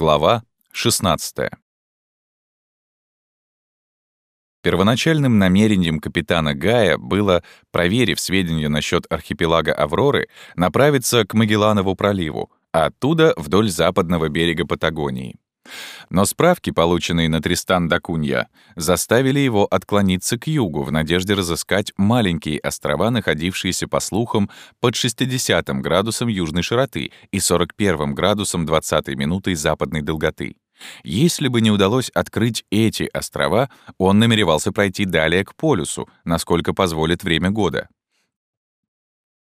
Глава 16. Первоначальным намерением капитана Гая было, проверив сведения насчет архипелага Авроры, направиться к Магелланову проливу, а оттуда вдоль западного берега Патагонии. Но справки, полученные на Тристан да Кунья, заставили его отклониться к югу в надежде разыскать маленькие острова, находившиеся, по слухам, под 60 градусом южной широты и 41 градусом 20 минутой западной долготы. Если бы не удалось открыть эти острова, он намеревался пройти далее к полюсу, насколько позволит время года.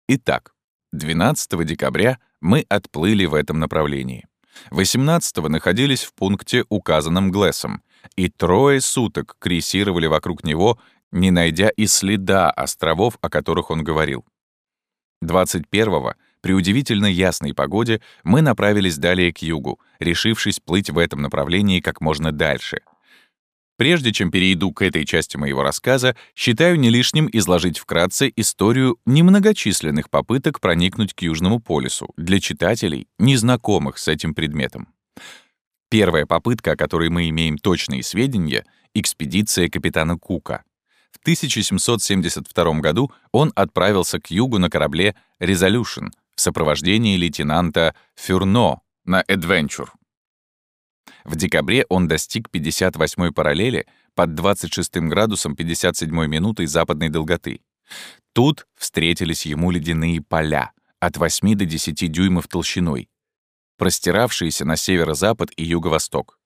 Итак, 12 декабря мы отплыли в этом направлении. 18-го находились в пункте, указанном Глессом, и трое суток крейсировали вокруг него, не найдя и следа островов, о которых он говорил. 21-го, при удивительно ясной погоде, мы направились далее к югу, решившись плыть в этом направлении как можно дальше — Прежде чем перейду к этой части моего рассказа, считаю не лишним изложить вкратце историю немногочисленных попыток проникнуть к Южному полюсу для читателей, незнакомых с этим предметом. Первая попытка, о которой мы имеем точные сведения — экспедиция капитана Кука. В 1772 году он отправился к югу на корабле «Resolution» в сопровождении лейтенанта Фюрно на «Adventure». В декабре он достиг 58-й параллели под 26 градусом 57 минутой западной долготы. Тут встретились ему ледяные поля от 8 до 10 дюймов толщиной, простиравшиеся на северо-запад и юго-восток.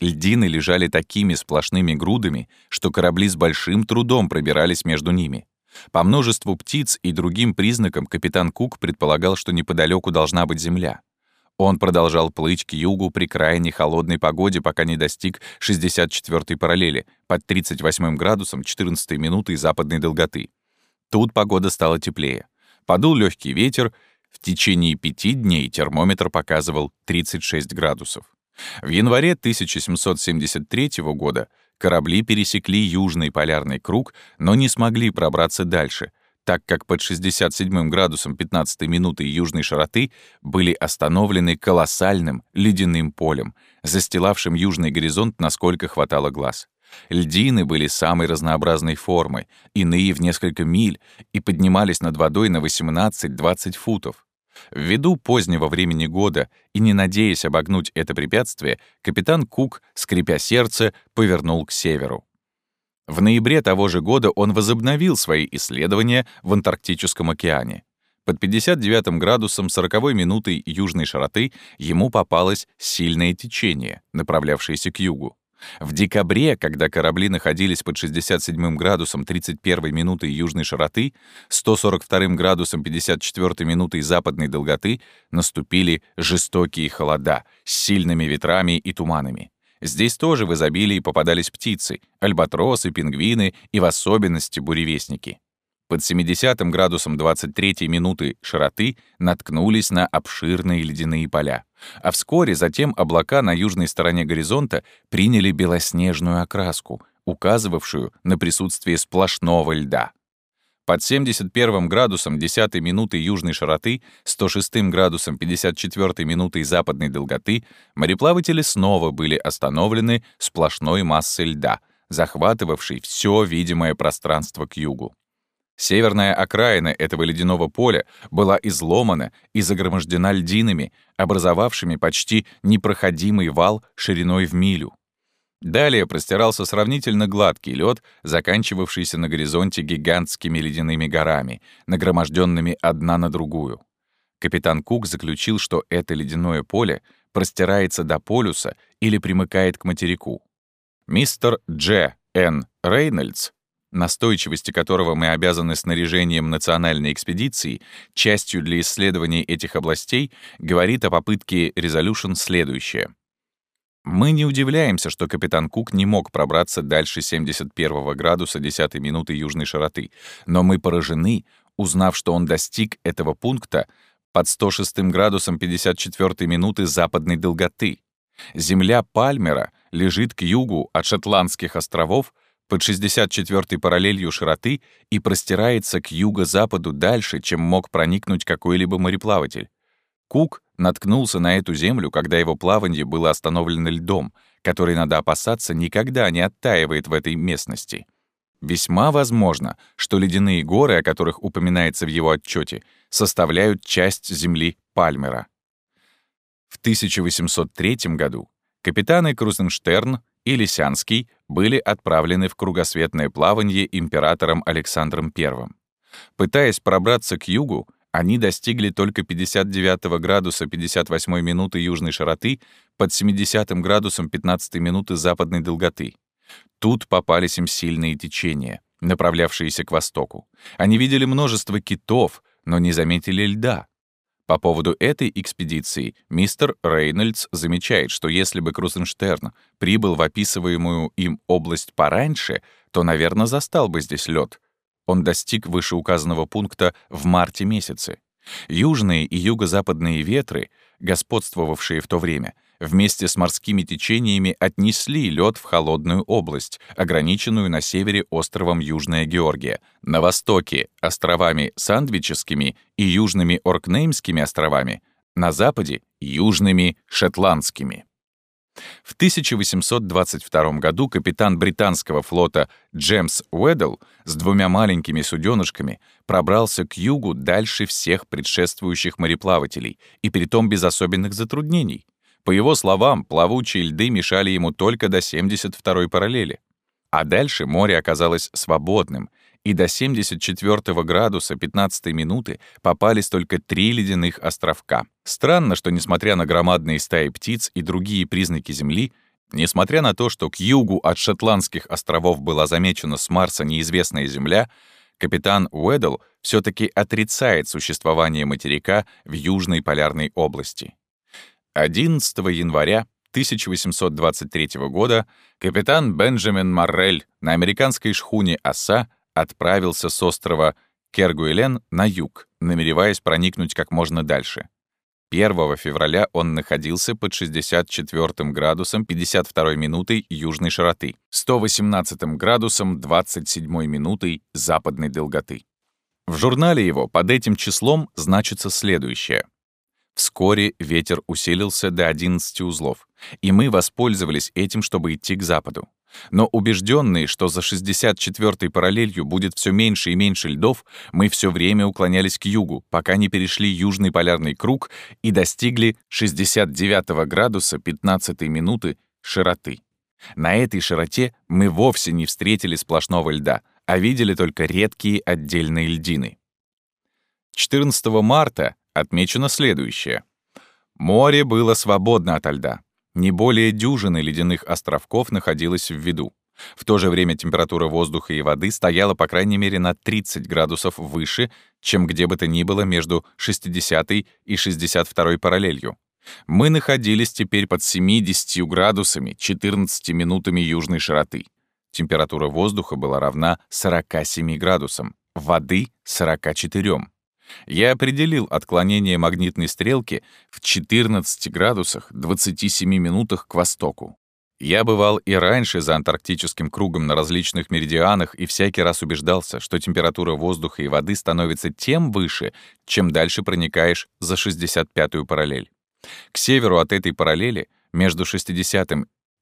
Льдины лежали такими сплошными грудами, что корабли с большим трудом пробирались между ними. По множеству птиц и другим признакам капитан Кук предполагал, что неподалеку должна быть земля. Он продолжал плыть к югу при крайне холодной погоде, пока не достиг 64-й параллели под 38 градусом 14 минуты западной долготы. Тут погода стала теплее. Подул легкий ветер, в течение пяти дней термометр показывал 36 градусов. В январе 1773 года корабли пересекли Южный полярный круг, но не смогли пробраться дальше — так как под 67 градусом 15 минуты южной широты были остановлены колоссальным ледяным полем, застилавшим южный горизонт, насколько хватало глаз. Льдины были самой разнообразной формы, иные в несколько миль, и поднимались над водой на 18-20 футов. Ввиду позднего времени года и не надеясь обогнуть это препятствие, капитан Кук, скрипя сердце, повернул к северу. В ноябре того же года он возобновил свои исследования в Антарктическом океане. Под 59 градусом 40 минутой южной широты ему попалось сильное течение, направлявшееся к югу. В декабре, когда корабли находились под 67 градусом 31 минутой южной широты, 142 градусом 54 минутой западной долготы, наступили жестокие холода с сильными ветрами и туманами. Здесь тоже в изобилии попадались птицы, альбатросы, пингвины и в особенности буревестники. Под 70 градусом 23 минуты широты наткнулись на обширные ледяные поля. А вскоре затем облака на южной стороне горизонта приняли белоснежную окраску, указывавшую на присутствие сплошного льда. Под 71 градусом 10 минуты южной широты, 106 градусом 54 минутой западной долготы мореплаватели снова были остановлены сплошной массой льда, захватывавшей все видимое пространство к югу. Северная окраина этого ледяного поля была изломана и загромождена льдинами, образовавшими почти непроходимый вал шириной в милю. Далее простирался сравнительно гладкий лед, заканчивавшийся на горизонте гигантскими ледяными горами, нагроможденными одна на другую. Капитан Кук заключил, что это ледяное поле простирается до полюса или примыкает к материку. Мистер Дж. Н. Рейнольдс, настойчивости которого мы обязаны снаряжением национальной экспедиции, частью для исследования этих областей, говорит о попытке Resolution следующее — мы не удивляемся, что капитан Кук не мог пробраться дальше 71 градуса 10 минуты южной широты, но мы поражены, узнав, что он достиг этого пункта под 106 градусом 54 минуты западной долготы. Земля Пальмера лежит к югу от Шотландских островов под 64 параллелью широты и простирается к юго-западу дальше, чем мог проникнуть какой-либо мореплаватель. Кук наткнулся на эту землю, когда его плавание было остановлено льдом, который, надо опасаться, никогда не оттаивает в этой местности. Весьма возможно, что ледяные горы, о которых упоминается в его отчете, составляют часть земли Пальмера. В 1803 году капитаны Крузенштерн и Лисянский были отправлены в кругосветное плавание императором Александром I. Пытаясь пробраться к югу, они достигли только 59 градуса 58 минуты южной широты под 70 градусом 15 минуты западной долготы. Тут попались им сильные течения, направлявшиеся к востоку. Они видели множество китов, но не заметили льда. По поводу этой экспедиции мистер Рейнольдс замечает, что если бы Крузенштерн прибыл в описываемую им область пораньше, то, наверное, застал бы здесь лед. Он достиг вышеуказанного пункта в марте месяце. Южные и юго-западные ветры, господствовавшие в то время, вместе с морскими течениями отнесли лед в холодную область, ограниченную на севере островом Южная Георгия, на востоке — островами Сандвическими и южными Оркнеймскими островами, на западе — южными Шотландскими. В 1822 году капитан британского флота Джеймс Уэддл с двумя маленькими суденышками пробрался к югу дальше всех предшествующих мореплавателей, и притом без особенных затруднений. По его словам, плавучие льды мешали ему только до 72-й параллели. А дальше море оказалось свободным, и до 74 градуса 15 минуты попались только три ледяных островка. Странно, что, несмотря на громадные стаи птиц и другие признаки Земли, несмотря на то, что к югу от Шотландских островов была замечена с Марса неизвестная Земля, капитан Уэддл все таки отрицает существование материка в Южной полярной области. 11 января 1823 года капитан Бенджамин Маррель на американской шхуне «Оса» отправился с острова Кергуэлен на юг, намереваясь проникнуть как можно дальше. 1 февраля он находился под 64 градусом 52 минутой южной широты, 118 градусом 27 минутой западной долготы. В журнале его под этим числом значится следующее — Вскоре ветер усилился до 11 узлов, и мы воспользовались этим, чтобы идти к западу. Но убежденные, что за 64-й параллелью будет все меньше и меньше льдов, мы все время уклонялись к югу, пока не перешли южный полярный круг и достигли 69 градуса 15 минуты широты. На этой широте мы вовсе не встретили сплошного льда, а видели только редкие отдельные льдины. 14 марта отмечено следующее. Море было свободно ото льда. Не более дюжины ледяных островков находилось в виду. В то же время температура воздуха и воды стояла по крайней мере на 30 градусов выше, чем где бы то ни было между 60 и 62 параллелью. Мы находились теперь под 70 градусами 14 минутами южной широты. Температура воздуха была равна 47 градусам, воды — 44. Я определил отклонение магнитной стрелки в 14 градусах 27 минутах к востоку. Я бывал и раньше за антарктическим кругом на различных меридианах и всякий раз убеждался, что температура воздуха и воды становится тем выше, чем дальше проникаешь за 65-ю параллель. К северу от этой параллели, между 60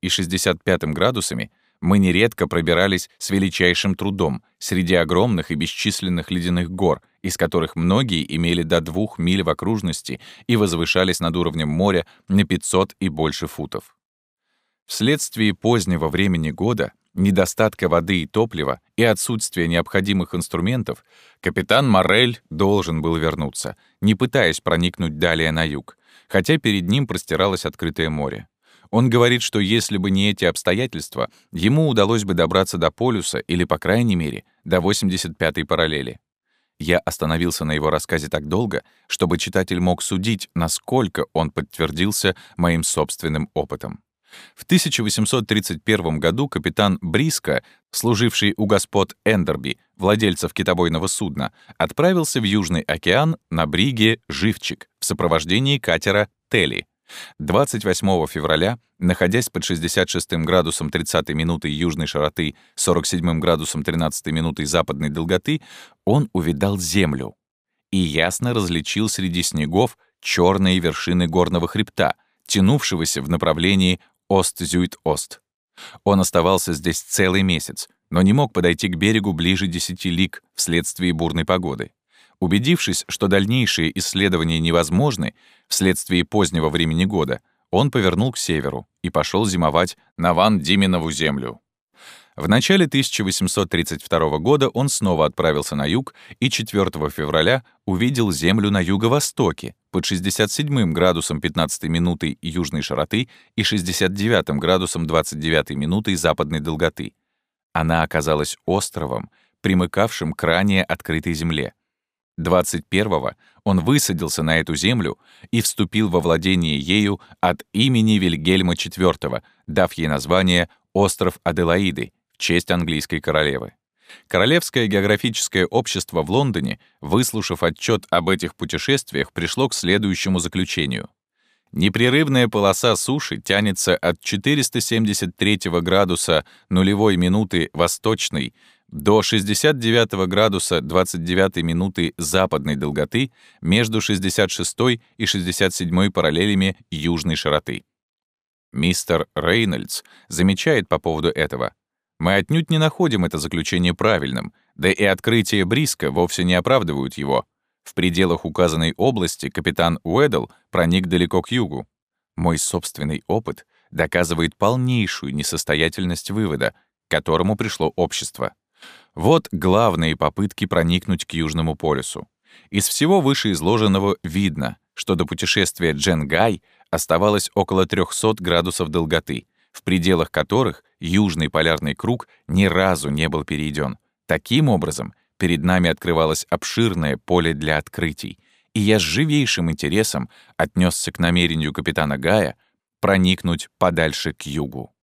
и 65 градусами, мы нередко пробирались с величайшим трудом среди огромных и бесчисленных ледяных гор, из которых многие имели до двух миль в окружности и возвышались над уровнем моря на 500 и больше футов. Вследствие позднего времени года, недостатка воды и топлива и отсутствия необходимых инструментов, капитан Морель должен был вернуться, не пытаясь проникнуть далее на юг, хотя перед ним простиралось открытое море. Он говорит, что если бы не эти обстоятельства, ему удалось бы добраться до полюса или, по крайней мере, до 85-й параллели. Я остановился на его рассказе так долго, чтобы читатель мог судить, насколько он подтвердился моим собственным опытом. В 1831 году капитан Бриско, служивший у господ Эндерби, владельцев китобойного судна, отправился в Южный океан на бриге «Живчик» в сопровождении катера «Телли», 28 февраля, находясь под 66 градусом 30 минуты южной широты, 47 градусом 13 минуты западной долготы, он увидал землю и ясно различил среди снегов черные вершины горного хребта, тянувшегося в направлении Ост-Зюит-Ост. Он оставался здесь целый месяц, но не мог подойти к берегу ближе 10 лиг вследствие бурной погоды. Убедившись, что дальнейшие исследования невозможны вследствие позднего времени года, он повернул к северу и пошел зимовать на Ван-Диминову землю. В начале 1832 года он снова отправился на юг и 4 февраля увидел Землю на юго-востоке под 67 градусом 15 минутой южной широты и 69 градусом 29 минутой западной долготы. Она оказалась островом, примыкавшим к ранее открытой земле. 21-го он высадился на эту землю и вступил во владение ею от имени Вильгельма IV, дав ей название «Остров Аделаиды», в честь английской королевы. Королевское географическое общество в Лондоне, выслушав отчет об этих путешествиях, пришло к следующему заключению. Непрерывная полоса суши тянется от 473 градуса нулевой минуты восточной до 69 градуса 29 минуты западной долготы между 66 и 67 параллелями южной широты. Мистер Рейнольдс замечает по поводу этого. Мы отнюдь не находим это заключение правильным, да и открытия Бриска вовсе не оправдывают его. В пределах указанной области капитан Уэддл проник далеко к югу. Мой собственный опыт доказывает полнейшую несостоятельность вывода, к которому пришло общество. Вот главные попытки проникнуть к Южному полюсу. Из всего вышеизложенного видно, что до путешествия Дженгай оставалось около 300 градусов долготы, в пределах которых южный полярный круг ни разу не был перейден. Таким образом, перед нами открывалось обширное поле для открытий, и я с живейшим интересом отнесся к намерению капитана Гая проникнуть подальше к югу.